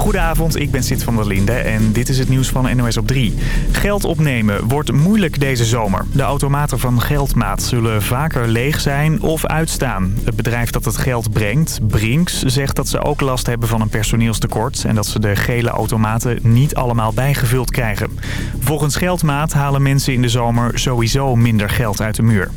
Goedenavond, ik ben Sid van der Linde en dit is het nieuws van NOS op 3. Geld opnemen wordt moeilijk deze zomer. De automaten van Geldmaat zullen vaker leeg zijn of uitstaan. Het bedrijf dat het geld brengt, Brinks, zegt dat ze ook last hebben van een personeelstekort... en dat ze de gele automaten niet allemaal bijgevuld krijgen. Volgens Geldmaat halen mensen in de zomer sowieso minder geld uit de muur.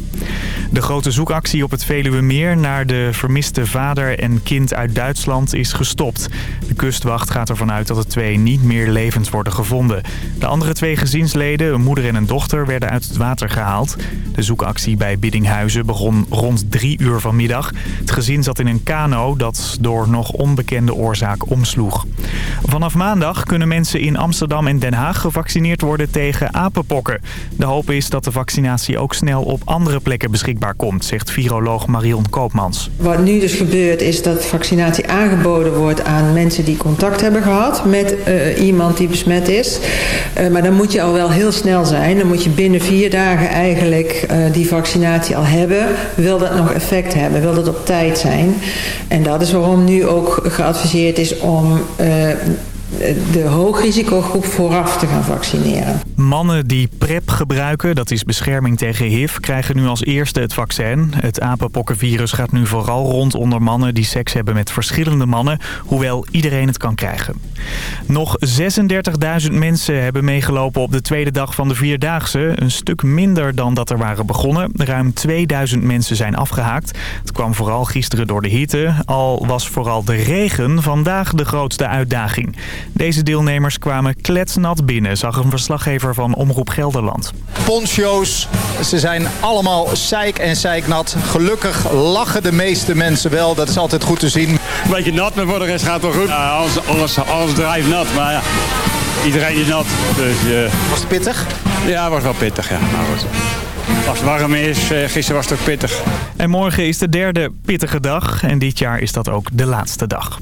De grote zoekactie op het Veluwemeer naar de vermiste vader en kind uit Duitsland is gestopt. De kustwacht gaat ervan uit dat de twee niet meer levend worden gevonden. De andere twee gezinsleden, een moeder en een dochter, werden uit het water gehaald. De zoekactie bij Biddinghuizen begon rond drie uur vanmiddag. Het gezin zat in een kano dat door nog onbekende oorzaak omsloeg. Vanaf maandag kunnen mensen in Amsterdam en Den Haag gevaccineerd worden tegen apenpokken. De hoop is dat de vaccinatie ook snel op andere plekken beschikbaar komt, zegt viroloog Marion Koopmans. Wat nu dus gebeurt is dat vaccinatie aangeboden wordt aan mensen die contact hebben gehad met uh, iemand die besmet is. Uh, maar dan moet je al wel heel snel zijn. Dan moet je binnen vier dagen eigenlijk uh, die vaccinatie al hebben. Wil dat nog effect hebben? Wil dat op tijd zijn? En dat is waarom nu ook geadviseerd is om de hoogrisicogroep vooraf te gaan vaccineren. Mannen die PrEP gebruiken, dat is bescherming tegen HIV, krijgen nu als eerste het vaccin. Het apenpokkenvirus gaat nu vooral rond onder mannen die seks hebben met verschillende mannen, hoewel iedereen het kan krijgen. Nog 36.000 mensen hebben meegelopen op de tweede dag van de Vierdaagse. Een stuk minder dan dat er waren begonnen. Ruim 2000 mensen zijn afgehaakt. Het kwam vooral gisteren door de hitte, al was vooral de regen vandaag de grootste uitdaging. Deze deelnemers kwamen kletsnat binnen, zag een verslaggever van Omroep Gelderland. Poncho's, ze zijn allemaal zeik en zeiknat. Gelukkig lachen de meeste mensen wel, dat is altijd goed te zien. Een beetje nat, maar voor de rest gaat het wel goed. Ja, alles, alles, alles drijft nat, maar ja, iedereen is nat. Dus, uh... Was het pittig? Ja, was wel pittig, ja. Maar goed. Als het warm is, gisteren was het ook pittig. En morgen is de derde pittige dag en dit jaar is dat ook de laatste dag.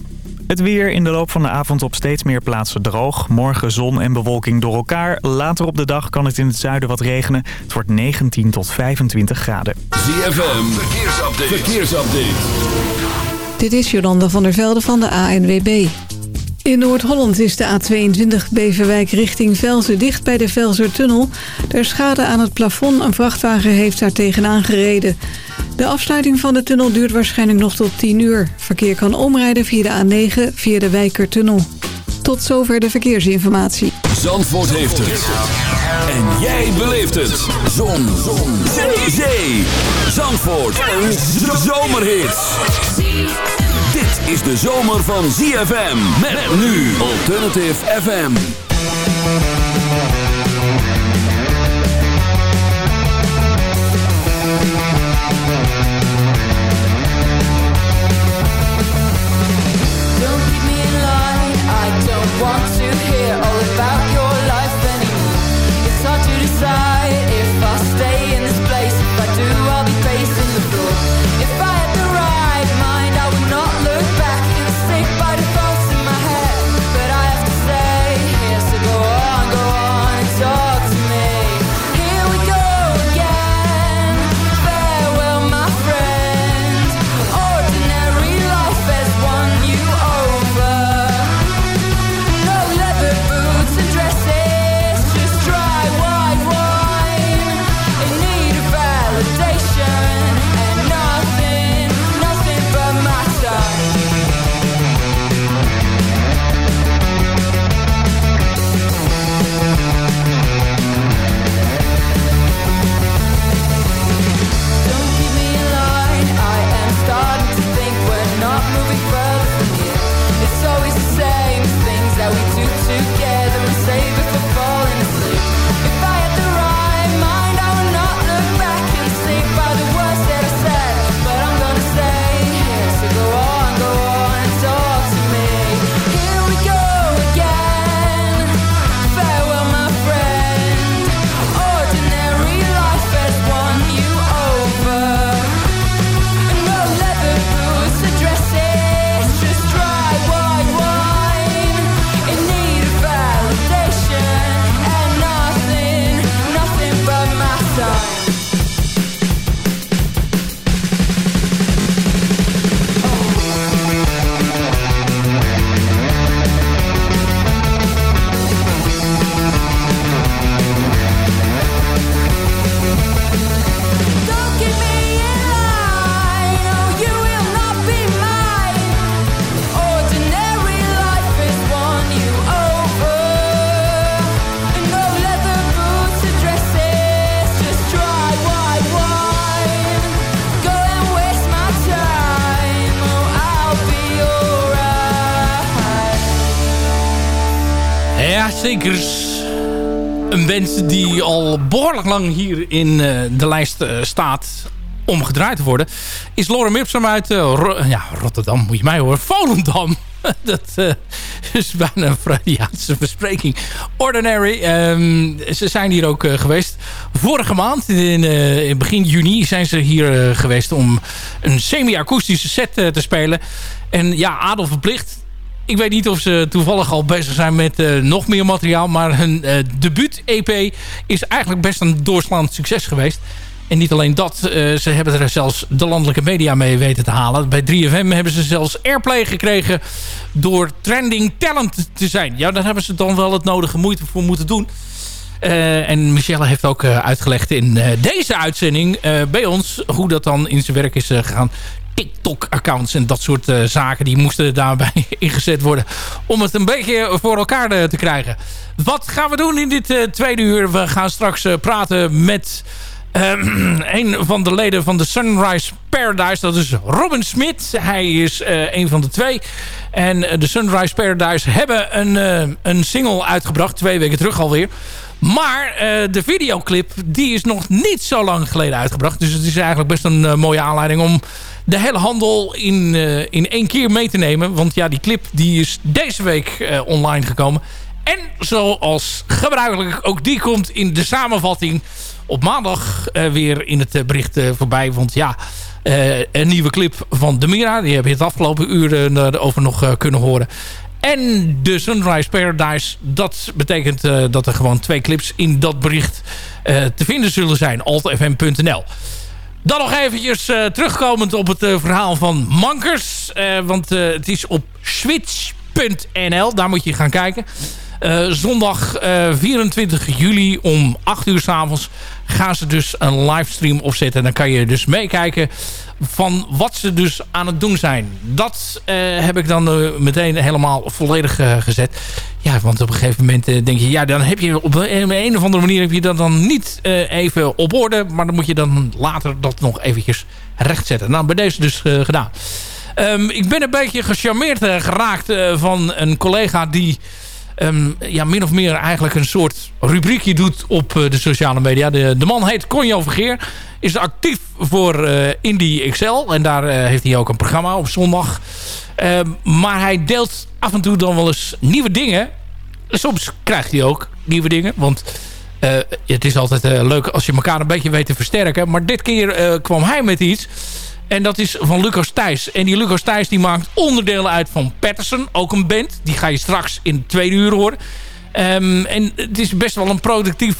Het weer in de loop van de avond op steeds meer plaatsen droog. Morgen zon en bewolking door elkaar. Later op de dag kan het in het zuiden wat regenen. Het wordt 19 tot 25 graden. ZFM, verkeersupdate. verkeersupdate. Dit is Jolanda van der Velde van de ANWB. In Noord-Holland is de A22 Beverwijk richting Velzen dicht bij de Velzertunnel. Er is schade aan het plafond. Een vrachtwagen heeft daar tegenaan gereden. De afsluiting van de tunnel duurt waarschijnlijk nog tot 10 uur. Verkeer kan omrijden via de A9 via de Wijkertunnel. Tot zover de verkeersinformatie. Zandvoort heeft het. En jij beleeft het. Zon. Zon. Zee. Zandvoort. Een zomerhit. Dit is de zomer van ZFM. Met nu Alternative FM. Een band die al behoorlijk lang hier in uh, de lijst uh, staat om gedraaid te worden... is Lorem Ipsum uit Ro ja, Rotterdam, moet je mij horen. Volendam. dat is bijna een Freudiaanse verspreking. Ordinary. Um, ze zijn hier ook geweest. Vorige maand, in, in, begin juni, zijn ze hier geweest... om een semi-akoestische set te spelen. En ja, Adel verplicht ik weet niet of ze toevallig al bezig zijn met uh, nog meer materiaal. Maar hun uh, debuut-EP is eigenlijk best een doorslaand succes geweest. En niet alleen dat, uh, ze hebben er zelfs de landelijke media mee weten te halen. Bij 3FM hebben ze zelfs airplay gekregen door trending talent te zijn. Ja, daar hebben ze dan wel het nodige moeite voor moeten doen. En Michelle heeft ook uitgelegd in deze uitzending bij ons... hoe dat dan in zijn werk is gegaan. TikTok-accounts en dat soort uh, zaken. Die moesten daarbij ingezet worden om het een beetje voor elkaar te krijgen. Wat gaan we doen in dit uh, tweede uur? We gaan straks praten met een van de leden van de Sunrise Paradise. Dat is Robin Smit. Hij is een van de twee. En de Sunrise Paradise hebben een, een single uitgebracht. Twee weken terug alweer. Maar de videoclip die is nog niet zo lang geleden uitgebracht. Dus het is eigenlijk best een mooie aanleiding om de hele handel in, uh, in één keer mee te nemen. Want ja, die clip die is deze week uh, online gekomen. En zoals gebruikelijk ook die komt in de samenvatting op maandag uh, weer in het bericht voorbij. Want ja, een nieuwe clip van Demira. Die heb je het afgelopen uur over nog kunnen horen. En de Sunrise Paradise. Dat betekent dat er gewoon twee clips in dat bericht te vinden zullen zijn. altfm.nl dan nog eventjes uh, terugkomend op het uh, verhaal van Mankers. Uh, want het is op switch.nl. Daar moet je gaan kijken. Zondag 24 juli om 8 uur s avonds gaan ze dus een livestream opzetten. En dan kan je dus meekijken van wat ze dus aan het doen zijn. Dat heb ik dan meteen helemaal volledig gezet. Ja, want op een gegeven moment denk je... ja, dan heb je op een, een of andere manier... heb je dat dan niet even op orde... maar dan moet je dan later dat nog eventjes rechtzetten. Nou, bij deze dus gedaan. Um, ik ben een beetje gecharmeerd geraakt van een collega... die um, ja, min of meer eigenlijk een soort rubriekje doet op de sociale media. De, de man heet Conjo Vergeer. Is actief voor Indie Excel. En daar heeft hij ook een programma op zondag... Ehm, maar hij deelt af en toe dan wel eens nieuwe dingen. Soms krijgt hij ook nieuwe dingen. Want het is altijd leuk als je elkaar een beetje weet te versterken. Maar dit keer kwam hij met iets. En dat is van Lucas Thijs. En die Lucas Thijs die maakt onderdelen uit van Patterson. Ook een band. Die ga je straks in de tweede uur horen. Um, en het is best wel een productief...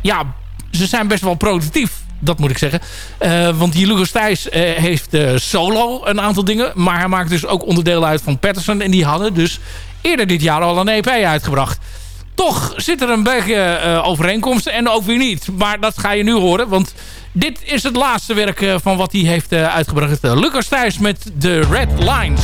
ja, ze zijn best wel productief dat moet ik zeggen. Uh, want die Lucas Thijs uh, heeft solo een aantal dingen. Maar hij maakt dus ook onderdelen uit van Patterson. En die hadden dus eerder dit jaar al een EP uitgebracht. Toch zit er een beetje overeenkomsten en ook weer niet. Maar dat ga je nu horen. Want dit is het laatste werk van wat hij heeft uitgebracht. Lucas Thijs met de Red Lines.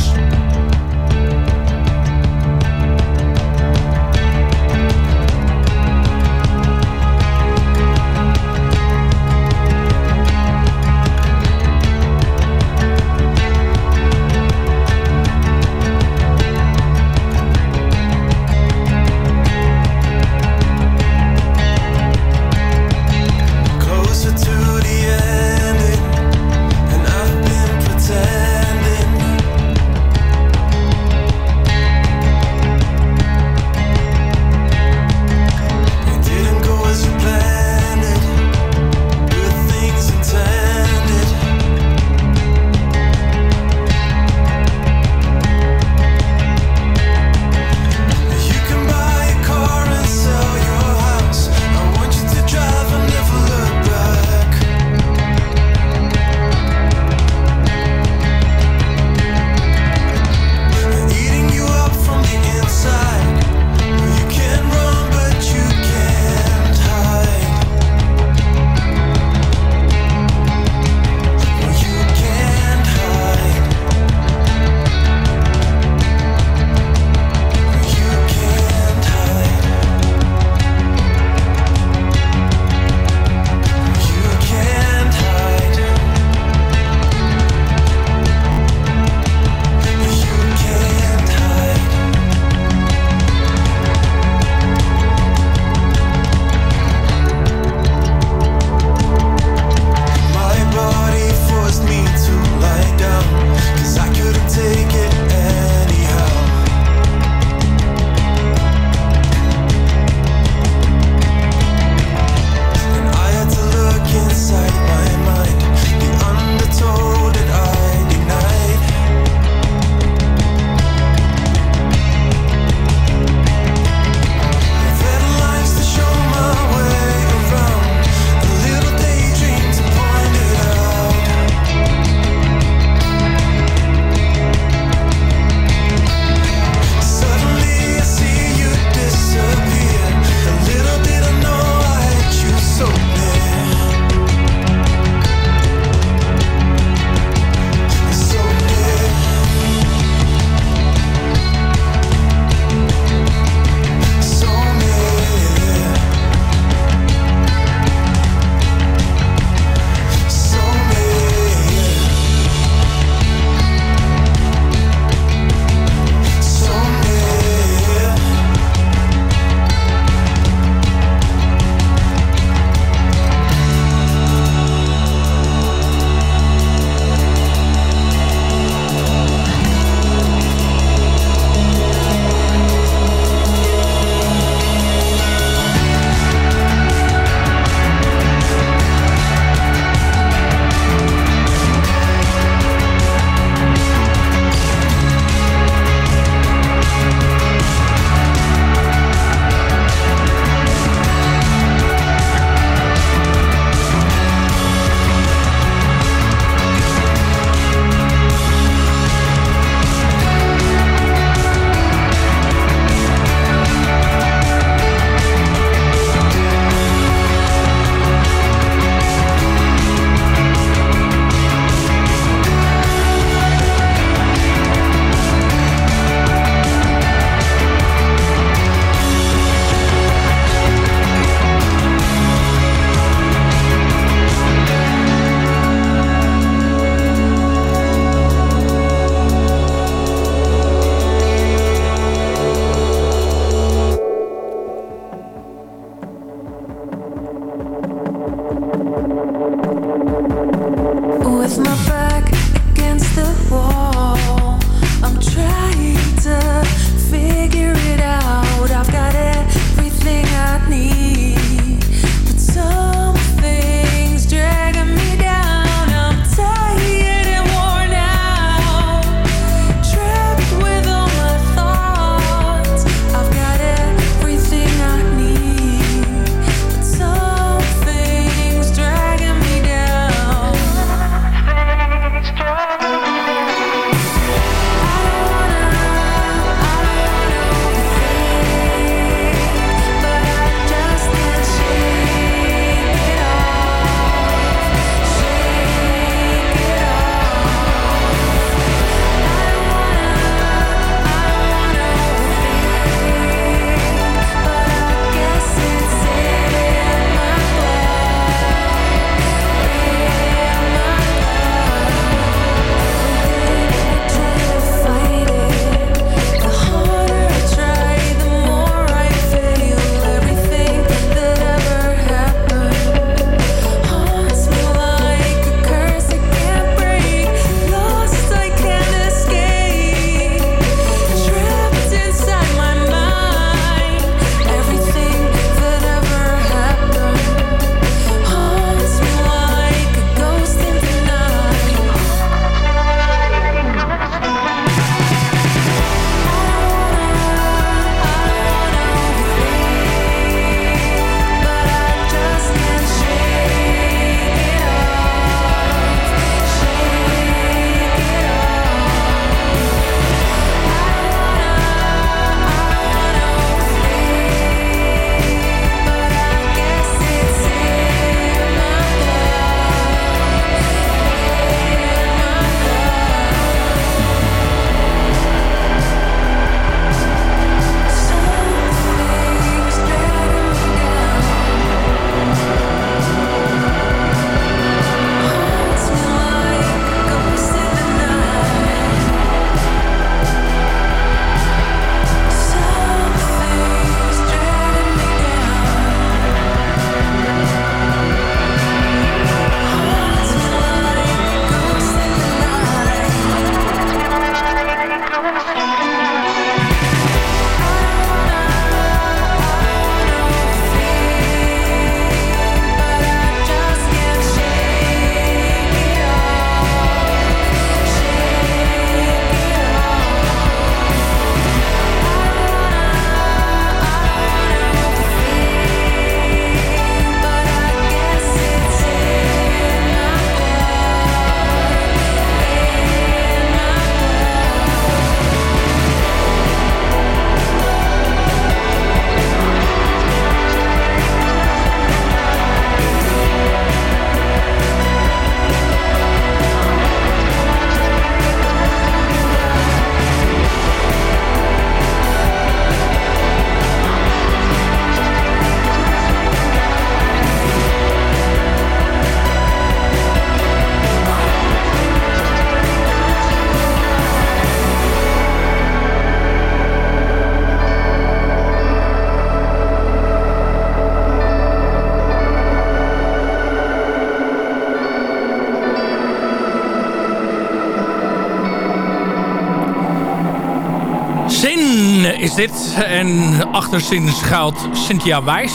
Is dit. En achter schuilt Cynthia Wijs.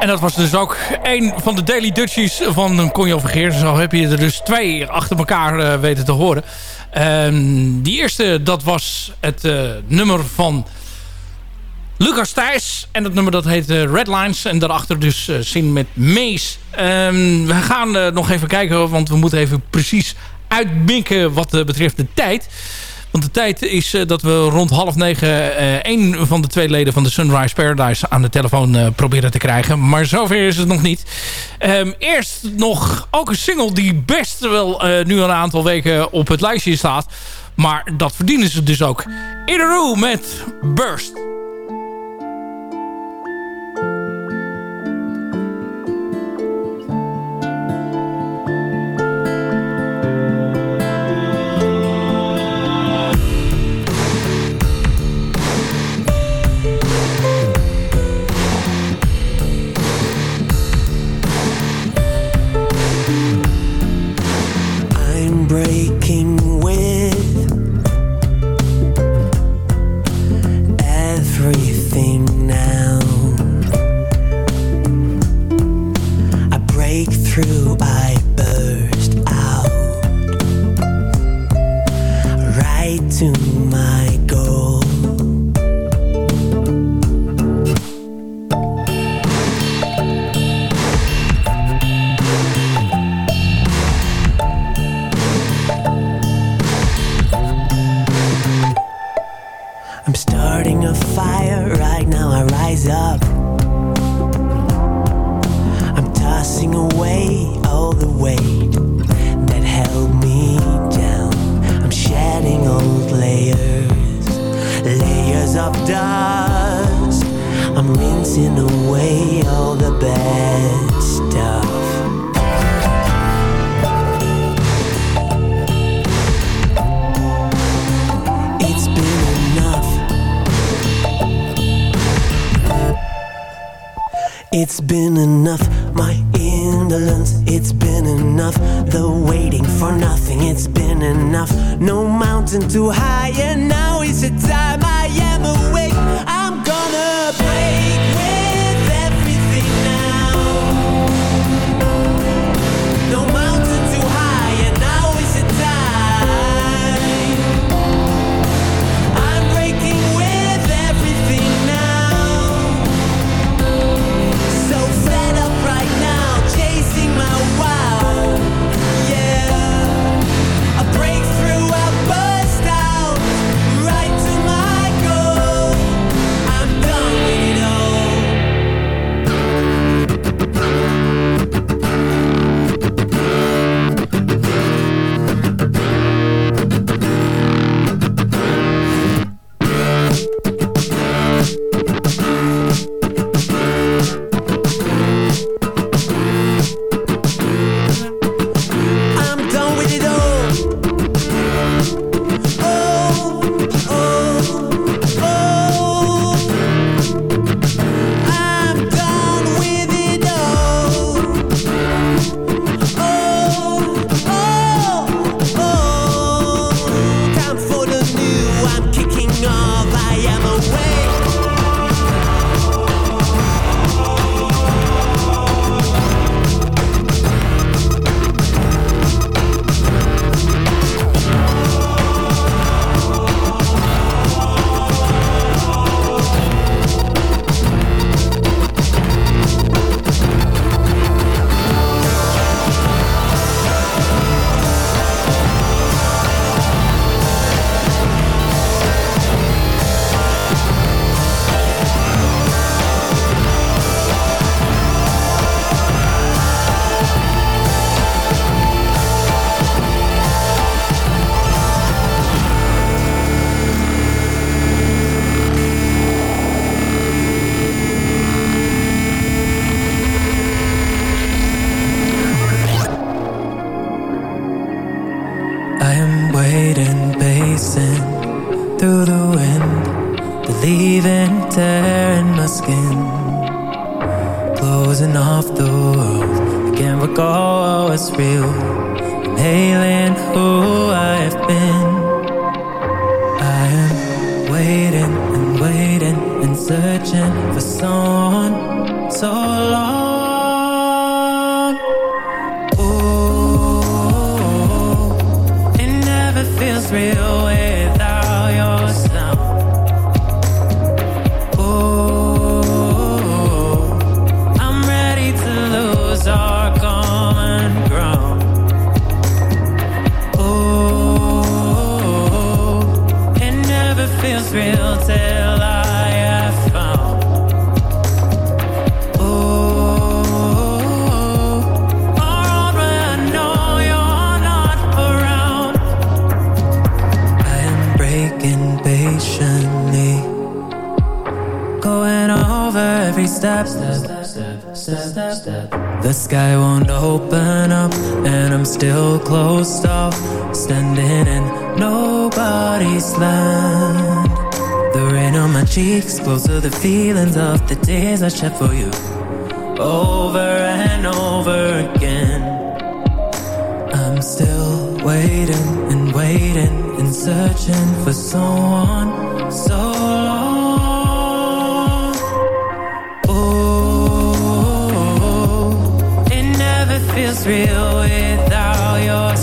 En dat was dus ook een van de Daily Dutchies van Conjo Vergeer. Zo heb je er dus twee achter elkaar uh, weten te horen. Um, die eerste, dat was het uh, nummer van Lucas Thijs. En dat nummer dat heet uh, Red Lines. En daarachter dus zin met Mees. Um, we gaan nog even kijken, want we moeten even precies uitminken wat betreft de tijd. Want de tijd is uh, dat we rond half negen uh, een van de twee leden van de Sunrise Paradise aan de telefoon uh, proberen te krijgen. Maar zover is het nog niet. Um, eerst nog ook een single die best wel nu een aantal weken op het lijstje staat. Maar dat verdienen ze dus ook. In a Room met Burst. I'm starting a fire right now, I rise up. I'm tossing away all the weight that held me down. I'm shedding old layers, layers of dust. I'm rinsing away all the bad stuff. It's been enough, my indolence. It's been enough, the waiting for nothing. It's been enough, no mountain too high And now. Is the time I am awake? I'm gonna break feels real till I have found. Patiently going over every step, step, step, step, step. step. The sky won't open up, and I'm still closed off, standing in nobody's land. The rain on my cheeks, close to the feelings of the days I shed for you, over and over again. I'm still waiting and waiting and searching for someone feels real without your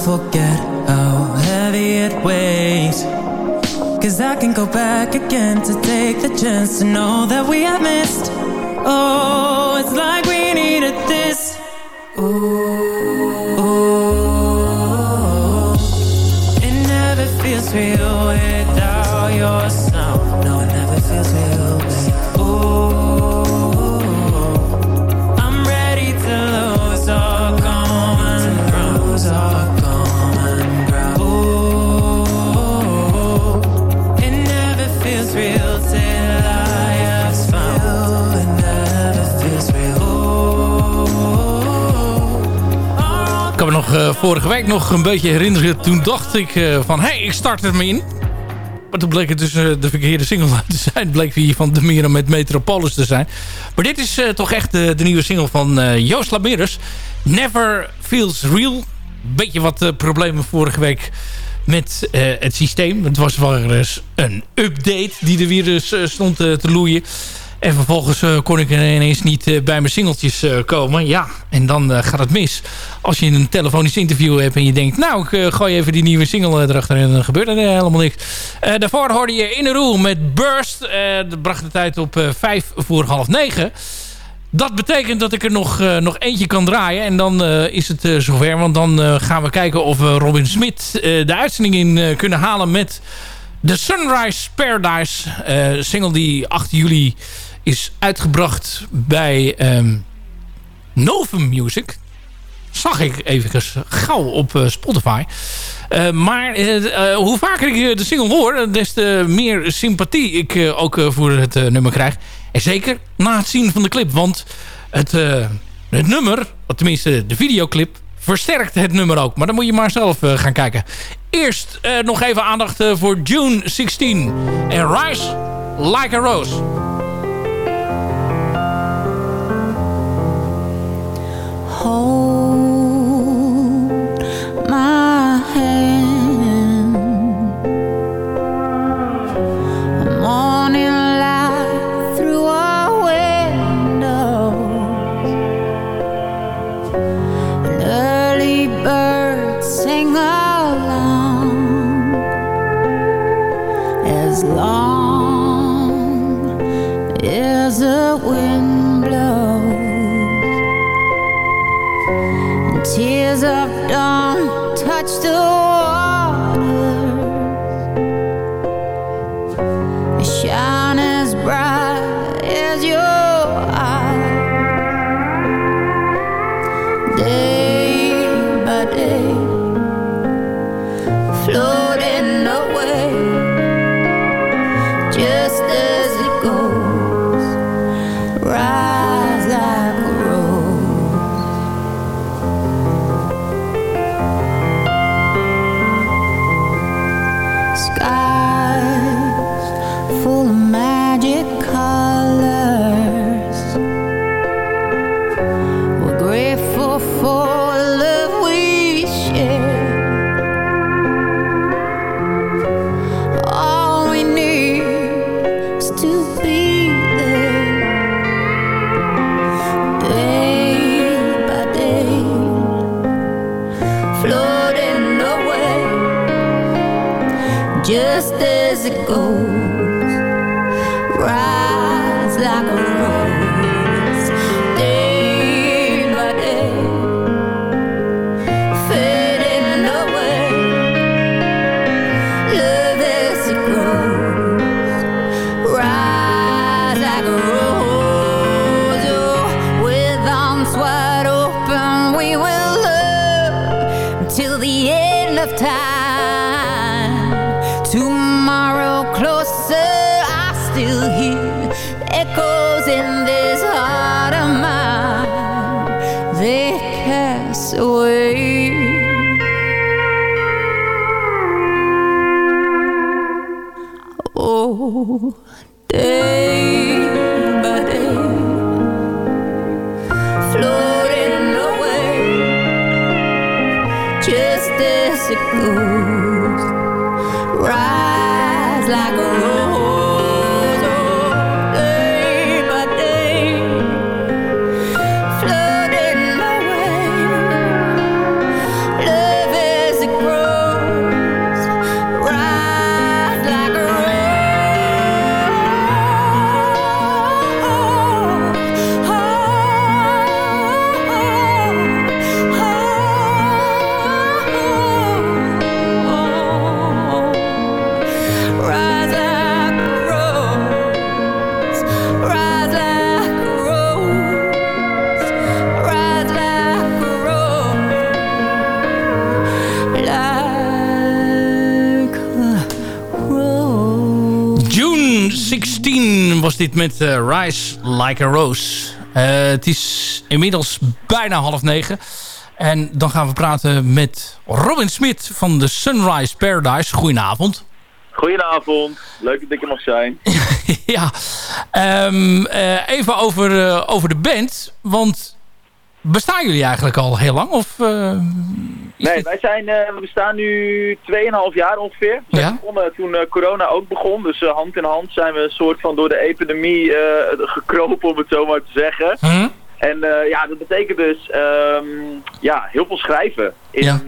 forget how heavy it weighs. Cause I can go back again to take the chance to know that we have missed. Oh, it's like we needed this. Ooh, it never feels real vorige week nog een beetje herinneren. Toen dacht ik eh, van, hé, hey, ik start het me in. Maar toen bleek het dus eh, de verkeerde single te zijn. Bleek hier van de Mira met Metropolis te zijn. Maar dit is eh, toch echt de, nieuwe single van Joost Lameres. Never Feels Real. Beetje wat problemen vorige week met het systeem. Het was wel eens een update die er weer stond te loeien. En vervolgens eh, kon ik ineens niet eh, bij mijn singeltjes eh, komen. Ja, en dan gaat het mis. Als je een telefonisch interview hebt en je denkt... nou, ik gooi even die nieuwe single erachter en dan gebeurt er helemaal niks. Daarvoor hoorde je In a Room met Burst. Dat bracht de tijd op vijf voor half negen. Dat betekent dat ik er nog, nog eentje kan draaien. En dan is het eh, zover. Want dan gaan we kijken of we Robin Smith eh, de uitzending in kunnen halen met... The Sunrise Paradise. single die 8 juli is uitgebracht bij ehm Novum Music. Zag ik even gauw op eh, Spotify. Eh, maar eh, hoe vaker ik de single hoor, des te meer sympathie ik ook voor het nummer krijg. En zeker na het zien van de clip. Want het, het nummer, tenminste de videoclip, versterkt het nummer ook. Maar dan moet je maar zelf gaan kijken. Eerst nog even aandacht voor June 16. En Rise Like a Rose. home. Dit met eh, Rise Like a Rose. Eh, het is inmiddels bijna half negen. En dan gaan we praten met Robin Smit van de Sunrise Paradise. Goedenavond. Goedenavond, leuk dat ik er mag zijn. ja, Ehm, eh, even over, over de band. Want bestaan jullie eigenlijk al heel lang? Of, eh, Nee, dit- wij zijn, eh, we bestaan nu 2,5 jaar ongeveer. We zijn Ja? begonnen toen eh, corona ook begon. Dus hand in hand zijn we een soort van door de epidemie gekropen, om het zo maar te zeggen. Hm? En ja, dat betekent dus ehm, ja, heel veel schrijven in, Ja.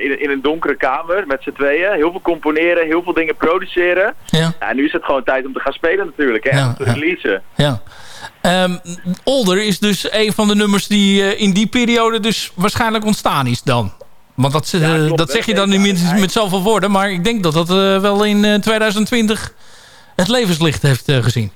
in, in een donkere kamer met z'n tweeën. Heel veel componeren, heel veel dingen produceren. Ja. Ja, en nu is het gewoon tijd om te gaan spelen natuurlijk, hè, Ja, om te releasen. Ja. Ehm, Older is dus een van de nummers die eh, in die periode dus waarschijnlijk ontstaan is dan. Want dat, eh, Ja, klopt. dat zeg je dan niet met, ja. met zoveel woorden. Maar ik denk dat dat eh, wel in eh, 2020 het levenslicht heeft gezien.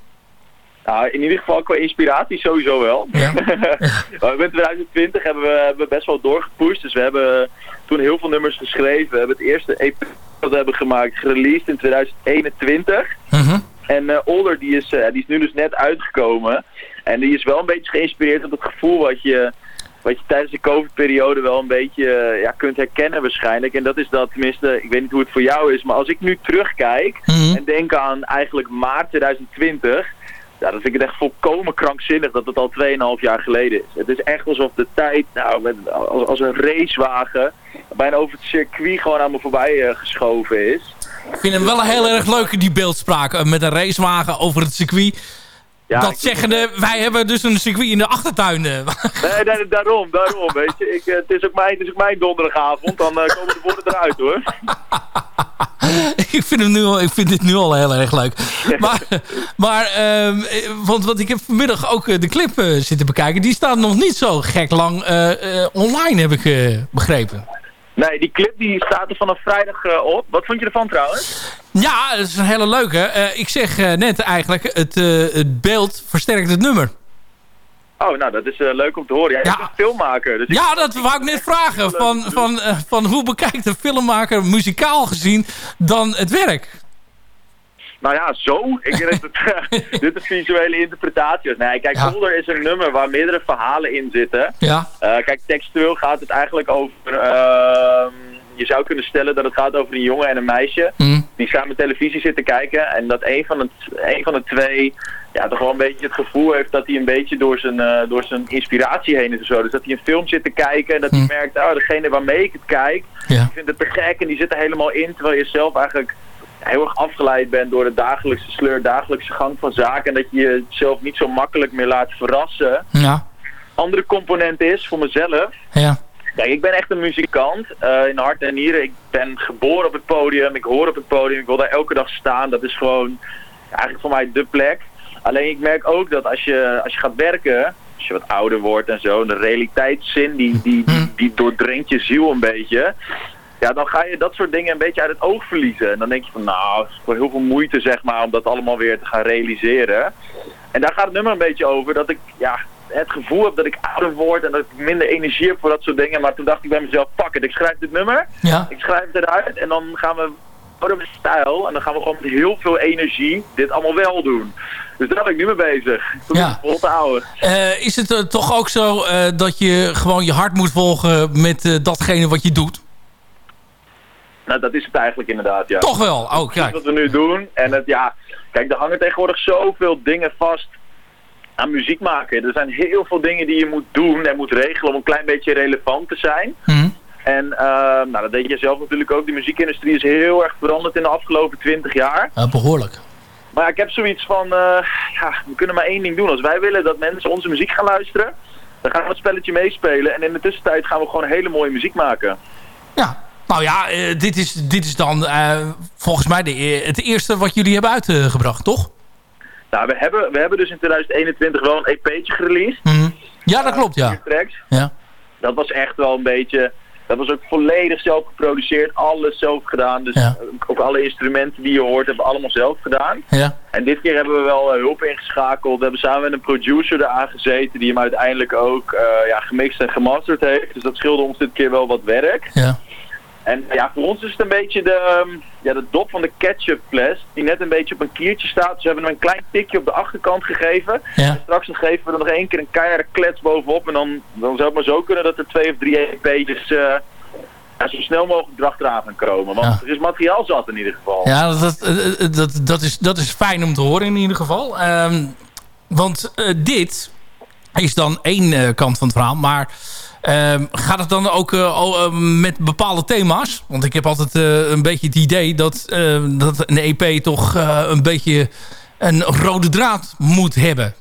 Nou, in ieder geval qua inspiratie sowieso wel. Ja. Maar in 2020 hebben we, hebben we best wel doorgepusht. Dus we hebben toen heel veel nummers geschreven. We hebben het eerste EP dat we hebben gemaakt gereleased in 2021. Mhm. En eh, Older die is, eh, die is nu dus net uitgekomen. En die is wel een beetje geïnspireerd op het gevoel wat je, wat je tijdens de COVID-periode wel een beetje eh, ja, kunt herkennen waarschijnlijk. En dat is dat, tenminste, ik weet niet hoe het voor jou is, maar als ik nu terugkijk Mhm. en denk aan eigenlijk maart 2020... Ja, dan vind ik het echt volkomen krankzinnig dat het al 2,5 jaar geleden is. Het is echt alsof de tijd, nou, met, als, als een racewagen, bijna over het circuit gewoon aan me voorbij geschoven is. Ik vind hem wel heel erg leuk, die beeldspraak. eh, met een racewagen over het circuit. Ja, dat zeggende, wij hebben dus een circuit in de achtertuin. eh. Nee, nee, daarom, daarom, weet je. Ik, eh, het, is ook mijn, het is ook mijn donderdagavond, dan komen de woorden eruit, hoor. ik, vind hem nu al, ik vind dit nu al heel erg leuk. Maar, maar ehm, eh, want, want ik heb vanmiddag ook de clip eh, zitten bekijken. Die staat nog niet zo gek lang online, heb ik begrepen. Nee, die clip die staat er vanaf vrijdag eh, op. Wat vond je ervan trouwens? Ja, dat is een hele leuke. Eh, ik zeg eh, net eigenlijk, het, het beeld versterkt het nummer. Oh, nou, dat is leuk om te horen. Jij Ja. bent een filmmaker. Dus ik- Ja, dat wou ik net vragen. Van, van, van hoe bekijkt een filmmaker muzikaal gezien dan het werk? Nou ja, zo. Ik denk dat het, dit een visuele interpretatie is. Nee, kijk, Ja. Is een nummer waar meerdere verhalen in zitten. Ja, Eh, kijk, textueel gaat het eigenlijk over... ehm, je zou kunnen stellen dat het gaat over een jongen en een meisje... Hm. die samen televisie zitten kijken... en dat een van, het, een van de twee ja, toch wel een beetje het gevoel heeft... dat hij een beetje door zijn, eh, door zijn inspiratie heen is of zo. Dus dat hij een film zit te kijken... en dat hij Hm. merkt, oh, degene waarmee ik het kijk... ja. die vindt het te gek en die zit er helemaal in... terwijl je zelf eigenlijk heel erg afgeleid bent door de dagelijkse sleur, dagelijkse gang van zaken... en dat je jezelf niet zo makkelijk meer laat verrassen Ja, andere component is voor mezelf, ja. Kijk, ik ben echt een muzikant eh, in hart en nieren. Ik ben geboren op het podium, ik hoor op het podium, ik wil daar elke dag staan. Dat is gewoon eigenlijk voor mij de plek. Alleen ik merk ook dat als je, als je gaat werken, als je wat ouder wordt en zo, de realiteitszin die, die, die, die doordringt je ziel een beetje. Ja, dan ga je dat soort dingen een beetje uit het oog verliezen. En dan denk je van, nou, het is voor heel veel moeite zeg maar om dat allemaal weer te gaan realiseren. En daar gaat het nummer een beetje over, dat ik ja, het gevoel heb dat ik ouder word en dat ik minder energie heb voor dat soort dingen. Maar toen dacht ik bij mezelf, pak het, ik schrijf dit nummer, Ja. ik schrijf het eruit en dan gaan we door met stijl en dan gaan we gewoon met heel veel energie dit allemaal wel doen. Dus daar ben ik nu mee bezig. Om Ja. vol te houden. Eh, is het eh, toch ook zo eh, dat je gewoon je hart moet volgen met datgene wat je doet? Nou, dat is het eigenlijk inderdaad, ja. Toch wel? Oh, Dat is kijk. wat we nu doen. En het, ja, kijk, er hangen tegenwoordig zoveel dingen vast aan muziek maken. Er zijn heel veel dingen die je moet doen en moet regelen om een klein beetje relevant te zijn. Hm. En eh, nou, dat weet je zelf natuurlijk ook. De muziekindustrie is heel erg veranderd in de afgelopen 20 jaar. Ja, behoorlijk. Maar ja, ik heb zoiets van, eh, ja, we kunnen maar één ding doen. Als wij willen dat mensen onze muziek gaan luisteren, dan gaan we het spelletje meespelen. En in de tussentijd gaan we gewoon hele mooie muziek maken. Ja. Nou ja, eh, dit, is, dit is dan eh, volgens mij de, het eerste wat jullie hebben uitgebracht, toch? Nou, we hebben, we hebben dus in 2021 wel een EP'tje gereleased. Hm. Ja, dat klopt, ja. Tracks. Ja. Dat was echt wel een beetje... Dat was ook volledig zelf geproduceerd. Alles zelf gedaan. Dus Ja. ook alle instrumenten die je hoort hebben we allemaal zelf gedaan. Ja. En dit keer hebben we wel eh, hulp ingeschakeld. We hebben samen met een producer eraan gezeten. Die hem uiteindelijk ook eh, ja, gemixt en gemasterd heeft. Dus dat scheelde ons dit keer wel wat werk. Ja. En ja, voor ons is het een beetje de, ehm, ja, de dop van de ketchupfles. Die net een beetje op een kiertje staat. Dus we hebben hem een klein tikje op de achterkant gegeven. Ja. En straks dan geven we er nog één keer een keiharde klets bovenop. En dan, dan zou het maar zo kunnen dat er twee of drie EP'tjes eh ja, zo snel mogelijk erachteraan gaan komen. Want Ja. er is materiaal zat in ieder geval. Ja, dat, dat, eh, dat, dat, is, dat is fijn om te horen in ieder geval. Ehm, want eh, dit is dan één eh, kant van het verhaal. Maar gaat het dan ook eh, eh, met bepaalde thema's? Want ik heb altijd eh, een beetje het idee dat, eh, dat een EP toch een beetje een rode draad moet hebben.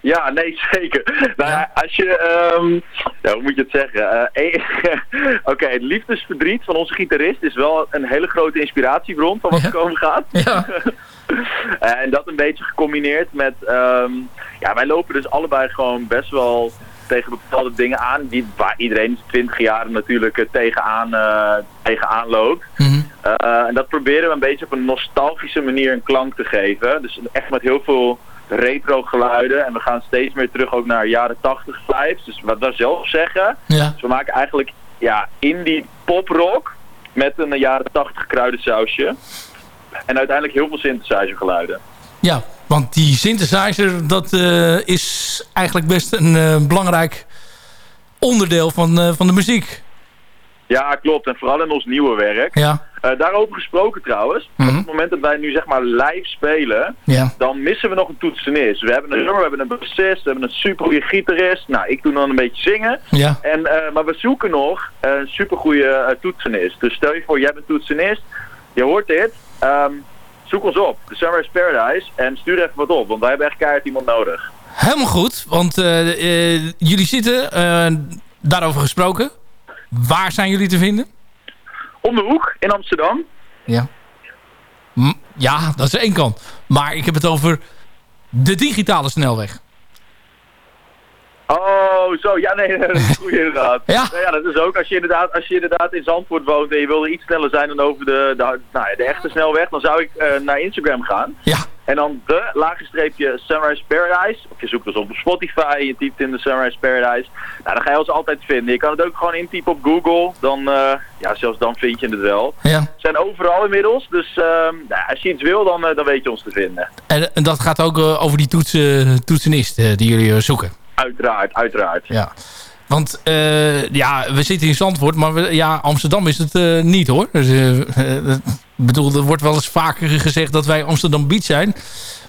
Ja, nee, zeker. Nou, ja, als je, ehm, hoe moet je het zeggen? Oké, het liefdesverdriet van onze gitarist is wel een hele grote inspiratiebron van wat er komen gaat. Ja. En dat een beetje gecombineerd met, ehm, ja, wij lopen dus allebei gewoon best wel tegen bepaalde dingen aan, die, waar iedereen in zijn 20 jaar natuurlijk eh, tegenaan, eh, tegenaan loopt. Mhm. Eh, en dat proberen we een beetje op een nostalgische manier een klank te geven. Dus echt met heel veel retro geluiden. En we gaan steeds meer terug ook naar jaren 80 vibes. Dus wat we zelf zeggen. Ja. Dus we maken eigenlijk ja, indie poprock met een jaren 80 kruidensausje. En uiteindelijk heel veel synthesizer geluiden. Ja, want die synthesizer, dat eh, is eigenlijk best een eh, belangrijk onderdeel van, eh, van de muziek. Ja, klopt. En vooral in ons nieuwe werk. Ja. Daarover gesproken trouwens. Mhm. Op het moment dat wij nu zeg maar live spelen, Ja. dan missen we nog een toetsenist. We hebben een drummer, we hebben een bassist, we hebben een supergoeie gitarist. Nou, ik doe dan een beetje zingen. Ja. En, maar we zoeken nog een supergoeie toetsenist. Dus stel je voor, jij bent toetsenist, je hoort dit. ehm, zoek ons op, The Sunrise Paradise, en stuur even wat op. Want wij hebben echt keihard iemand nodig. Helemaal goed, want eh, eh, jullie zitten, eh, daarover gesproken. Waar zijn jullie te vinden? Om de hoek in Amsterdam. Ja. Ja, dat is één kant. Maar ik heb het over de digitale snelweg. Oh, zo. Ja, nee, dat is goed inderdaad. Ja. Nou ja, dat is ook als je, inderdaad, als je inderdaad in Zandvoort woont en je wilde iets sneller zijn dan over de, de, nou, ja, de echte snelweg, dan zou ik eh, naar Instagram gaan. Ja. En dan de lage streepje Sunrise Paradise. Of je zoekt dus op Spotify, je typt in de Sunrise Paradise. Nou, dan ga je ons altijd vinden. Je kan het ook gewoon intypen op Google. Dan, eh, ja, zelfs dan vind je het wel. Ja. We zijn overal inmiddels. Dus ehm, nou, als je iets wil, dan, eh, dan weet je ons te vinden. En, en dat gaat ook over die toetsen, toetsenist die jullie zoeken. Uiteraard, uiteraard. Ja. Want eh, ja, we zitten in Zandvoort, maar we, ja, Amsterdam is het eh, niet hoor. Dus, eh, bedoel, er wordt wel eens vaker gezegd dat wij Amsterdam Beach zijn.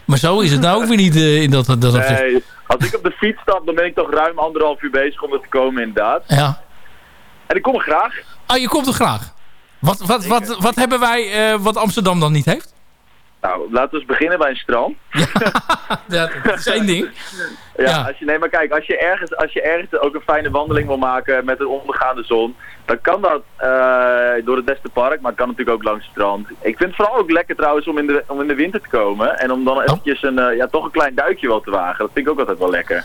Maar zo is het nou ook weer niet in dat, dat. Nee, als ik op de fiets stap, dan ben ik toch ruim anderhalf uur bezig om er te komen inderdaad. Ja. En ik kom er graag. Oh, je komt er graag. Wat, wat, wat, wat hebben wij wat Amsterdam dan niet heeft? Nou, laten we eens beginnen bij een strand. dat is één ding. Ja, Ja. Als je, nee, maar kijk, als je, ergens, als je ergens ook een fijne wandeling wil maken met een ondergaande zon, dan kan dat eh, door het beste park, maar het kan natuurlijk ook langs het strand. Ik vind het vooral ook lekker trouwens om in de, om in de winter te komen en om dan eventjes een, eh, ja, toch een klein duikje wel te wagen. Dat vind ik ook altijd wel lekker.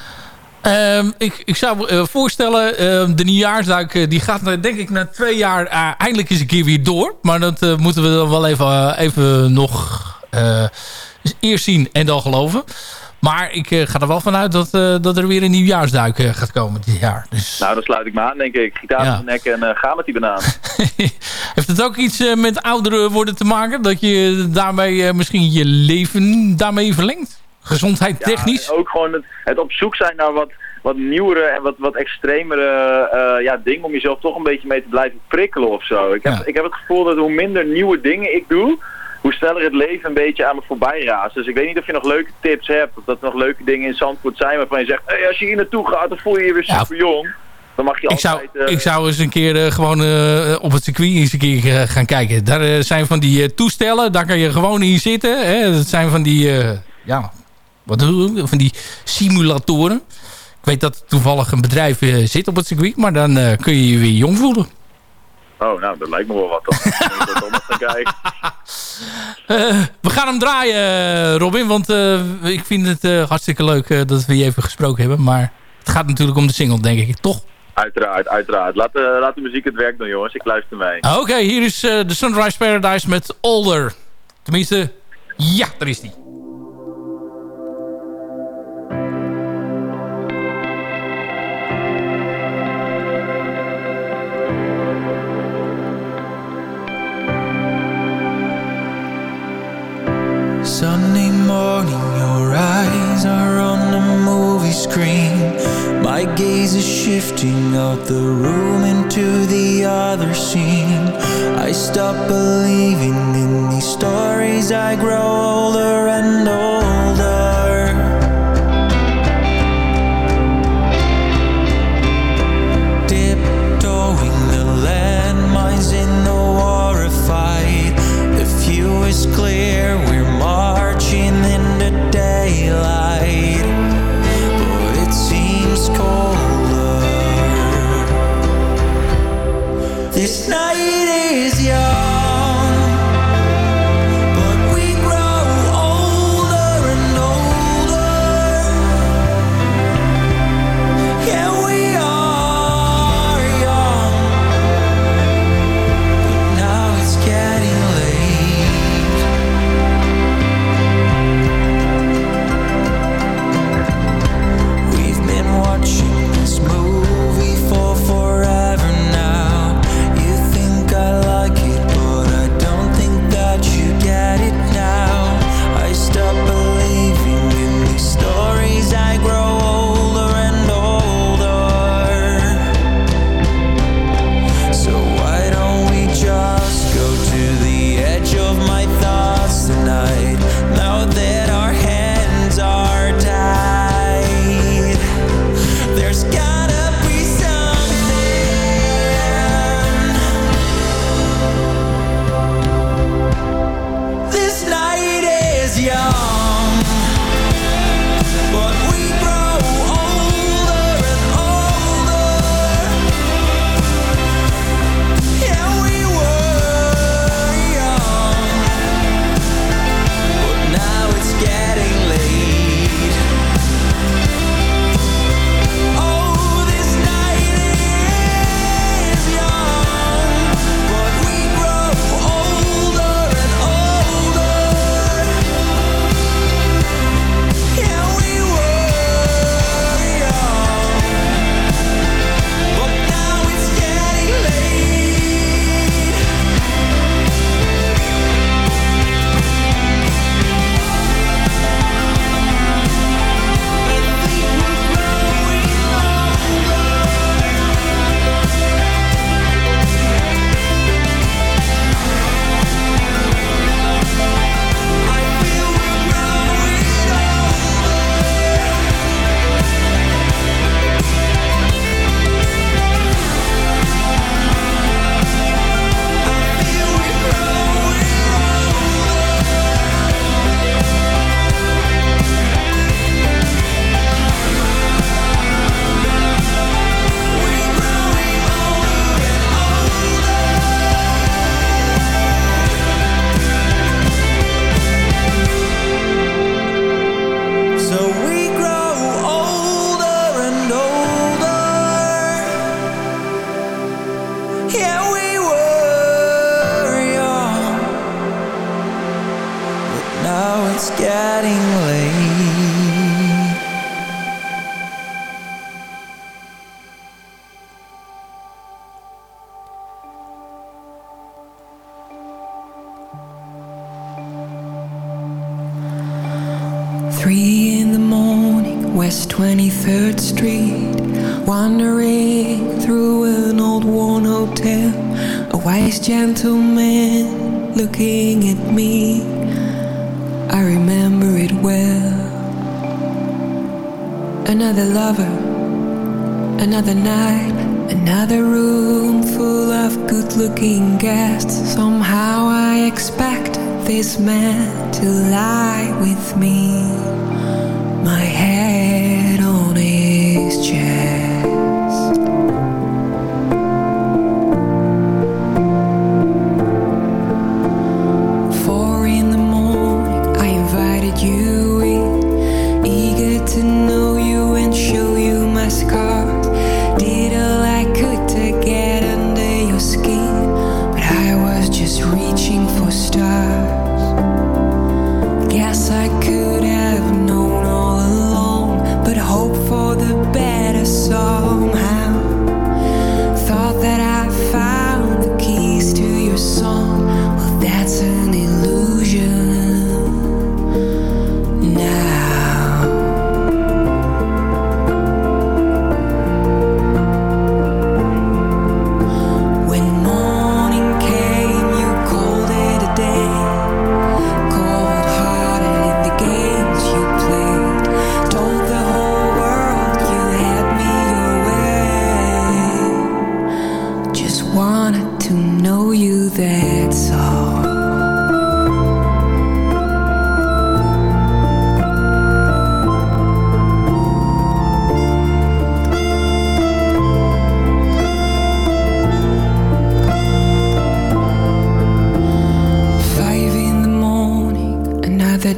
Ehm, ik, ik zou eh, voorstellen, ehm, de nieuwjaarsduik die gaat denk ik na twee jaar eindelijk eens een keer weer door. Maar dat moeten we dan wel even, even nog eerst zien en dan geloven. Maar ik eh, ga er wel vanuit dat, eh, dat er weer een nieuwjaarsduik eh, gaat komen dit jaar. Dus Nou, dan sluit ik me aan, denk ik. Gitaar Ja. in de nek en eh, ga met die banaan. heeft het ook iets eh, met ouderen worden te maken? Dat je daarmee eh, misschien je leven daarmee verlengt? Gezondheid technisch? Ja, ook gewoon het, het op zoek zijn naar wat, wat nieuwere en wat, wat extremere eh, ja, dingen om jezelf toch een beetje mee te blijven prikkelen of zo. Ik heb, Ja. ik heb het gevoel dat hoe minder nieuwe dingen ik doe, hoe sneller het leven een beetje aan me voorbij raast. Dus ik weet niet of je nog leuke tips hebt of dat er nog leuke dingen in Zandvoort zijn waarvan je zegt, hey, als je hier naartoe gaat dan voel je je weer super jong. Dan mag je Ik zou, altijd... eh, ik zou eens een keer eh, gewoon eh, op het circuit eens een keer gaan kijken. Daar zijn van die toestellen, daar kan je gewoon in zitten. Hè? Dat zijn van die, ja, wat doen we? Van die simulatoren. Ik weet dat toevallig een bedrijf zit op het circuit, maar dan kun je je weer jong voelen. Oh, nou, dat lijkt me wel wat dan. Dat we gaan hem draaien, eh, Robin, want eh, ik vind het hartstikke leuk dat we je even gesproken hebben. Maar het gaat natuurlijk om de single, denk ik, toch? Uiteraard, uiteraard. Laat, laat de muziek het werk doen, jongens. Ik luister mee. Oké, hier is de Sunrise Paradise met Older. Tenminste, ja, daar is die. The room into the other scene. I stop believing Three in the morning, West 23rd Street. Wandering through an old worn hotel. A wise gentleman looking at me. I remember it well. Another lover, another night, another room full of good looking guests. Somehow I expect this man to lie with me. My head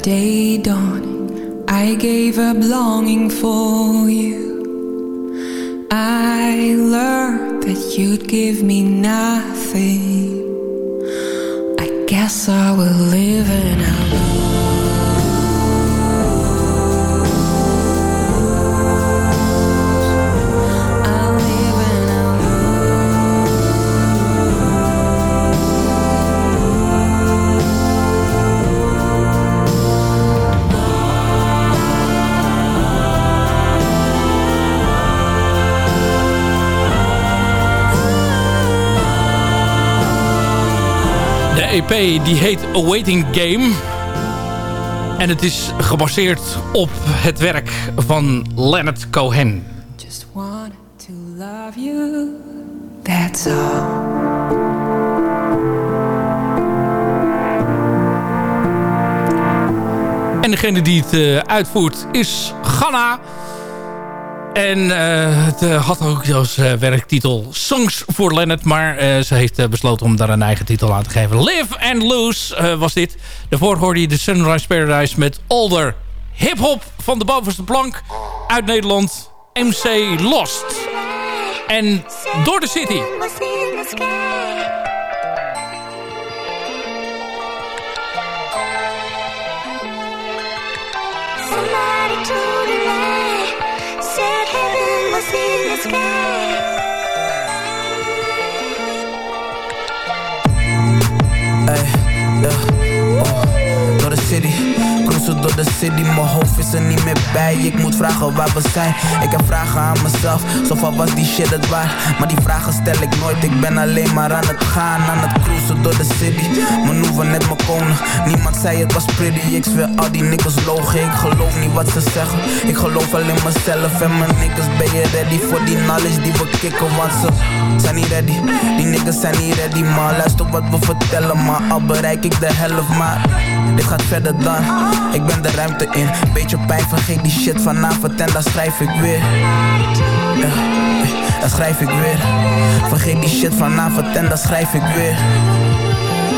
day die heet A Waiting Game. En het is gebaseerd op het werk van Leonard Cohen. Just wanted to love you, that's all. En degene die het eh, uitvoert is Ghana. En eh, het had ook als eh, werktitel Songs voor Leonard. Maar eh, ze heeft besloten om daar een eigen titel aan te geven. Live and Lose was dit. Daarvoor hoorde je de Sunrise Paradise met Older Hip-Hop van de bovenste plank uit Nederland. MC Lost. En Door de City. Sky. Door de city Mijn hoofd is er niet meer bij, ik moet vragen waar we zijn. Ik heb vragen aan mezelf, zo van was die shit het waar Maar die vragen stel ik nooit, ik ben alleen maar aan het gaan Aan het cruisen door de city, manoeuvre net mijn koning. Niemand zei het was pretty, ik zweer al die niggas logen. Ik geloof niet wat ze zeggen, ik geloof alleen mezelf En mijn niggas ben je ready voor die knowledge die we kicken? Want ze zijn niet ready, die niggas zijn niet ready man. Luister wat we vertellen maar al bereik ik de helft Maar dit gaat verder dan, ik de ruimte in. Beetje pijn, vergeet die shit vanavond en dan schrijf ik weer. Ja, dan schrijf ik weer. Vergeet die shit vanavond en dan schrijf ik weer.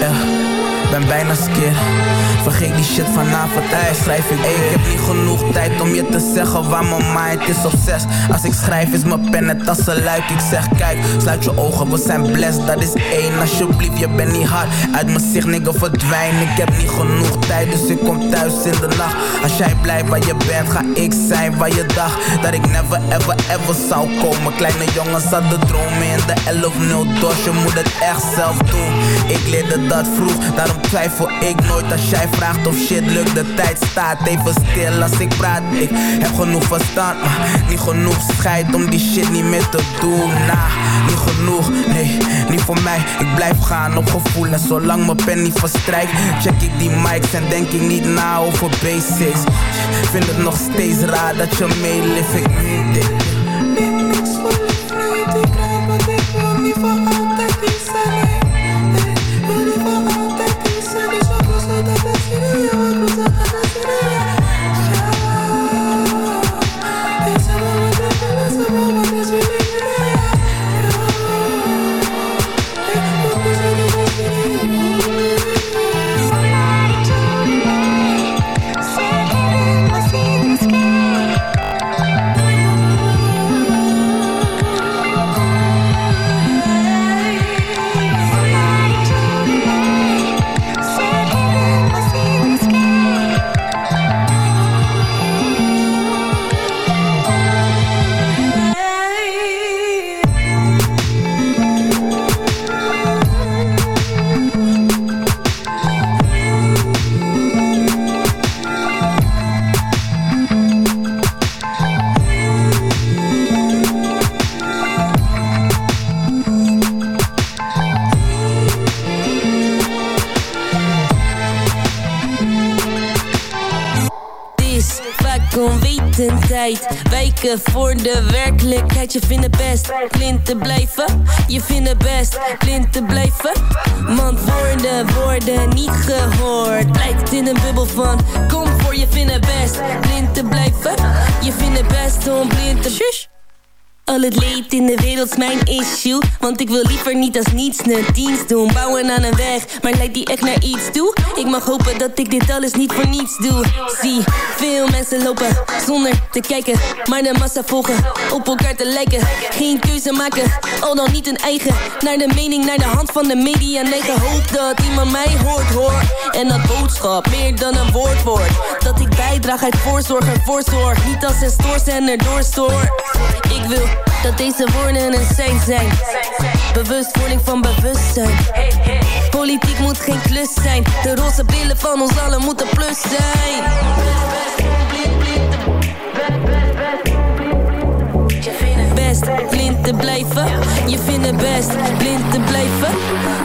Ja ben bijna skeer. Vergeet die shit vanavond, ey, schrijf ik Ey, ik heb niet genoeg tijd om je te zeggen waar mijn mind is op zes. Als ik schrijf is mijn pen net als een luik. Ik zeg kijk, sluit je ogen, we zijn blessed, dat is één Alsjeblieft, je bent niet hard, uit mijn zicht nigga verdwijn. Ik heb niet genoeg tijd, dus ik kom thuis in de nacht. Als jij blijft waar je bent, ga ik zijn waar je dacht. Dat ik never ever ever zou komen. Kleine jongens hadden dromen in de 11-0 dos Je moet het echt zelf doen. Ik leerde dat vroeg, daarom twijfel ik nooit Als jij vraagt of shit lukt, de tijd staat even stil als ik praat. Ik heb genoeg verstand, maar niet genoeg scheid Om die shit niet meer te doen. Nah, niet genoeg, nee, niet voor mij. Ik blijf gaan op gevoel en zolang mijn pen niet verstrijkt Check ik die mics en denk ik niet na over basics. Vind het nog steeds raar dat je meeleeft, ik Voor de werkelijkheid. Je vindt het best blind te blijven. Je vindt het best blind te blijven. Want woorden worden niet gehoord. Blijkt in een bubbel van Kom voor je vindt het best blind te blijven. Je vindt het best om blind te... Shush. Al het wereld mijn issue Want ik wil liever niet als niets een dienst doen. Bouwen aan een weg, maar leidt die echt naar iets toe? Ik mag hopen dat ik dit alles niet voor niets doe. Zie, veel mensen lopen zonder te kijken Maar de massa volgen, op elkaar te lijken. Geen keuze maken, al dan niet een eigen. Naar de mening, naar de hand van de media. Neigen Hoop dat iemand mij hoort, hoor. En dat boodschap meer dan een woord wordt. Dat ik bijdraag uit voorzorg en voorzorg. Niet als een stoorzender doorstoor dat deze woorden een sein zijn. Bewustwording van bewustzijn. Politiek moet geen klus zijn. De roze brillen van ons allen moeten plus zijn Blind te blijven Je vindt het best. Blind te blijven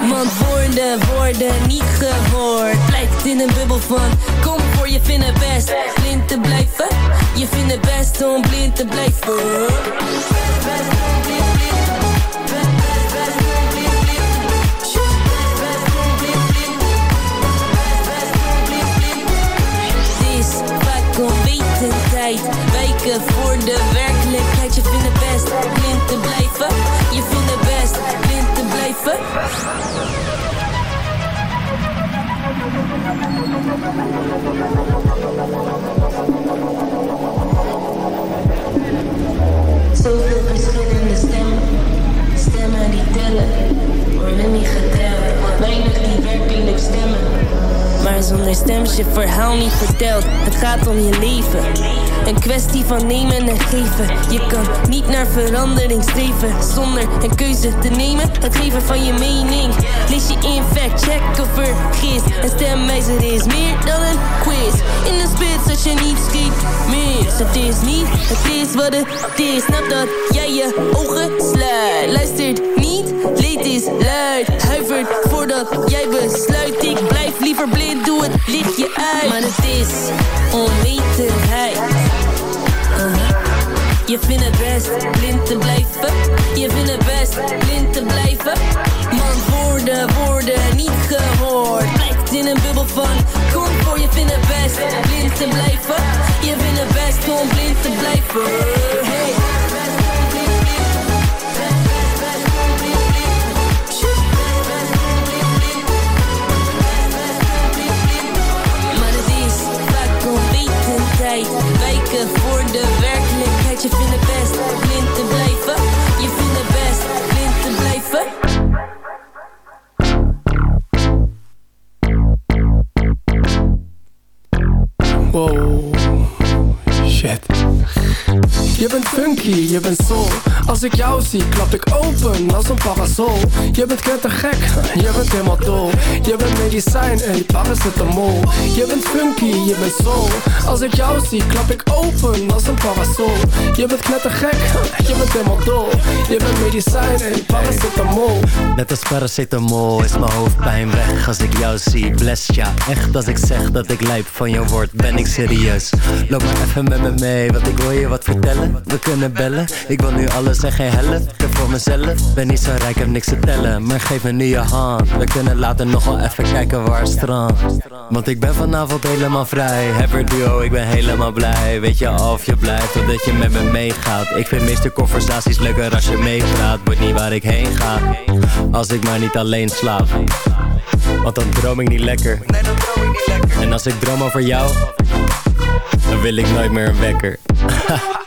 Want woorden worden niet gehoord. Blijkt in een bubbel van Kom voor je vindt het best. Blind te blijven Je vindt het best om blind te blijven. Het is vaak onwetendheid. Wijken voor de het best blind te blijven. Je vindt het best blind te blijven. Zoveel verschillende stemmen Stemmen die tellen. Worden niet geteld. Weinig die werkelijk stemmen. Maar zonder stem je verhaal niet verteld. Het gaat om je leven Een kwestie van nemen en geven. Je kan niet naar verandering streven. Zonder een keuze te nemen Het geven van je mening. Lees je in fact, check of vergis. Een stemwijzer is meer dan een quiz. In de spits als je niet schiet mis. Het is niet, het is wat het is. Snap dat jij je ogen sluit. Luistert niet, leed is luid. Huivert voordat jij besluit. Ik blijf liever blind, doe het lichtje uit. Maar het is onwetendheid. Je vindt het best blind te blijven. Je vindt het best blind te blijven. Want woorden worden niet gehoord. Blijkt in een bubbel van voor je vindt het best blind te blijven. Je vindt het best om blind te blijven. Hey. Je vindt het best blind te blijven. Je vindt het best blind te blijven. Wow, shit. Je bent funky, je bent soul. Als ik jou zie, klap ik open als een parasol. Je bent gek, je bent helemaal dol. Je bent medicijn en paracetamol. Je bent funky, je bent soul. Als ik jou zie, klap ik open als een parasol. Je bent gek, je bent helemaal dol. Je bent medicijn en paracetamol. Net als paracetamol is mijn hoofdpijn weg als ik jou zie. Bless ja, echt als ik zeg dat ik lijp van je woord, ben ik serieus. Loop maar even met me mee, want ik wil je wat vertellen. We kunnen bellen, ik wil nu alles en geen helft. Voor mezelf, ben niet zo rijk, heb niks te tellen. Maar geef me nu je hand, we kunnen later nog wel even kijken waar strand. Want ik ben vanavond helemaal vrij. Rapper duo, ik ben helemaal blij. Weet je of je blijft, of dat je met me meegaat. Ik vind meeste conversaties leuker als je meepraat. Wordt niet waar ik heen ga, als ik maar niet alleen slaap. Want dan droom ik niet lekker. En als ik droom over jou, dan wil ik nooit meer een wekker.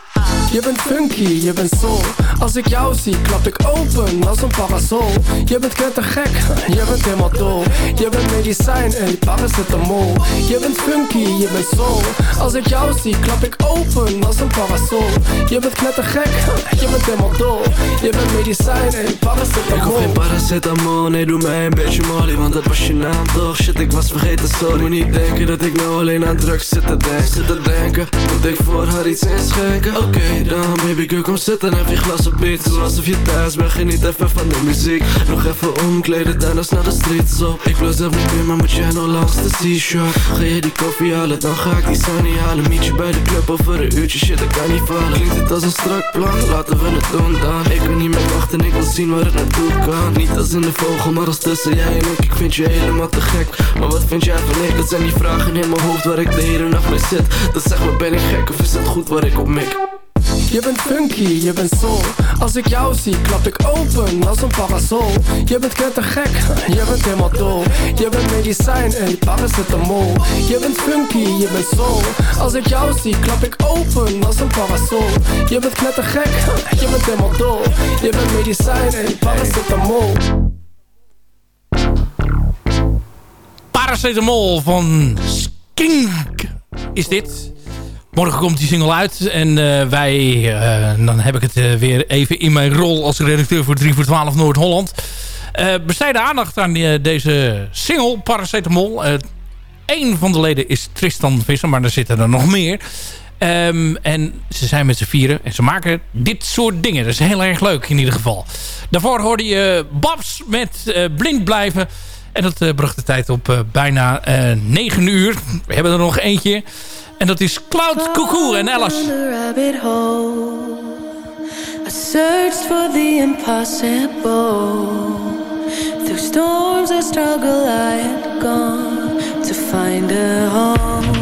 Je bent funky, je bent soul. Als ik jou zie, klap ik open als een parasol. Je bent gek, je bent helemaal dol. Je bent medicijn en paracetamol. Je bent funky, je bent soul. Als ik jou zie, klap ik open als een parasol. Je bent gek, je bent helemaal dol. Je bent medicijn en paracetamol. Ik hoef geen paracetamol, nee doe mij een beetje molly Want dat was je naam toch, shit ik was vergeten sorry Moet niet denken dat ik nou alleen aan drugs zit te denken Zit te denken, moet ik voor haar iets inschenken Oké dan baby girl kom zitten en je glas op beat Doe alsof je thuis bent, geniet even van de muziek. Nog even omkleden, daarna snel de streets op Ik wil zelf niet meer, maar moet jij nog langs de seashore Ga je die koffie halen, dan ga ik die sunny halen. Meet je bij de club over een uurtje, shit ik kan niet vallen. Klinkt het als een strak plan, laten we het doen dan. Ik kan niet meer wachten, ik wil zien waar het naartoe kan. Niet als in de vogel, maar als tussen jij en ik. Ik vind je helemaal te gek, maar wat vind jij van ik? Dat zijn die vragen in mijn hoofd waar ik de hele nacht mee zit. Dat zeg maar ben ik gek of is het goed waar ik op mik? Je bent funky, je bent soul. Als ik jou zie, klap ik open als een parasol. Je bent gek, je bent helemaal dol. Je bent medicijn en paracetamol. Je bent funky, je bent soul. Als ik jou zie, klap ik open als een parasol. Je bent gek, je bent helemaal dol. Je bent medicijn en paracetamol. Paracetamol van Skink is dit. Morgen komt die single uit. En uh, wij, uh, dan heb ik het uh, weer even in mijn rol als redacteur voor 3 voor 12 Noord-Holland. besteden aandacht aan deze single, Paracetamol. Eén van de leden is Tristan Visser, maar er zitten er nog meer. Um, en ze zijn met z'n vieren en ze maken dit soort dingen. Dat is heel erg leuk in ieder geval. Daarvoor hoorde je Babs met Blind Blijven. En dat bracht de tijd op bijna 9 uur. We hebben er nog eentje. En dat is Cloud Cuckoo en Alice. I searched for the impossible. Through storms of struggle I had gone to find a home.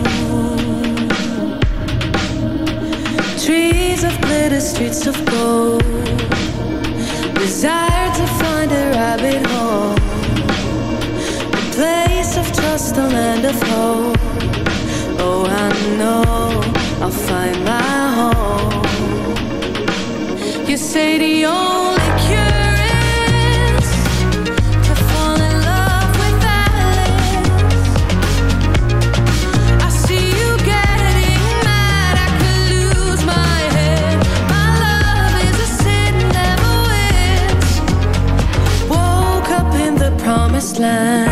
Trees of glitter, streets of gold. Desire to find a rabbit hole. A land of hope. Oh, I know I'll find my home. You say the only cure is to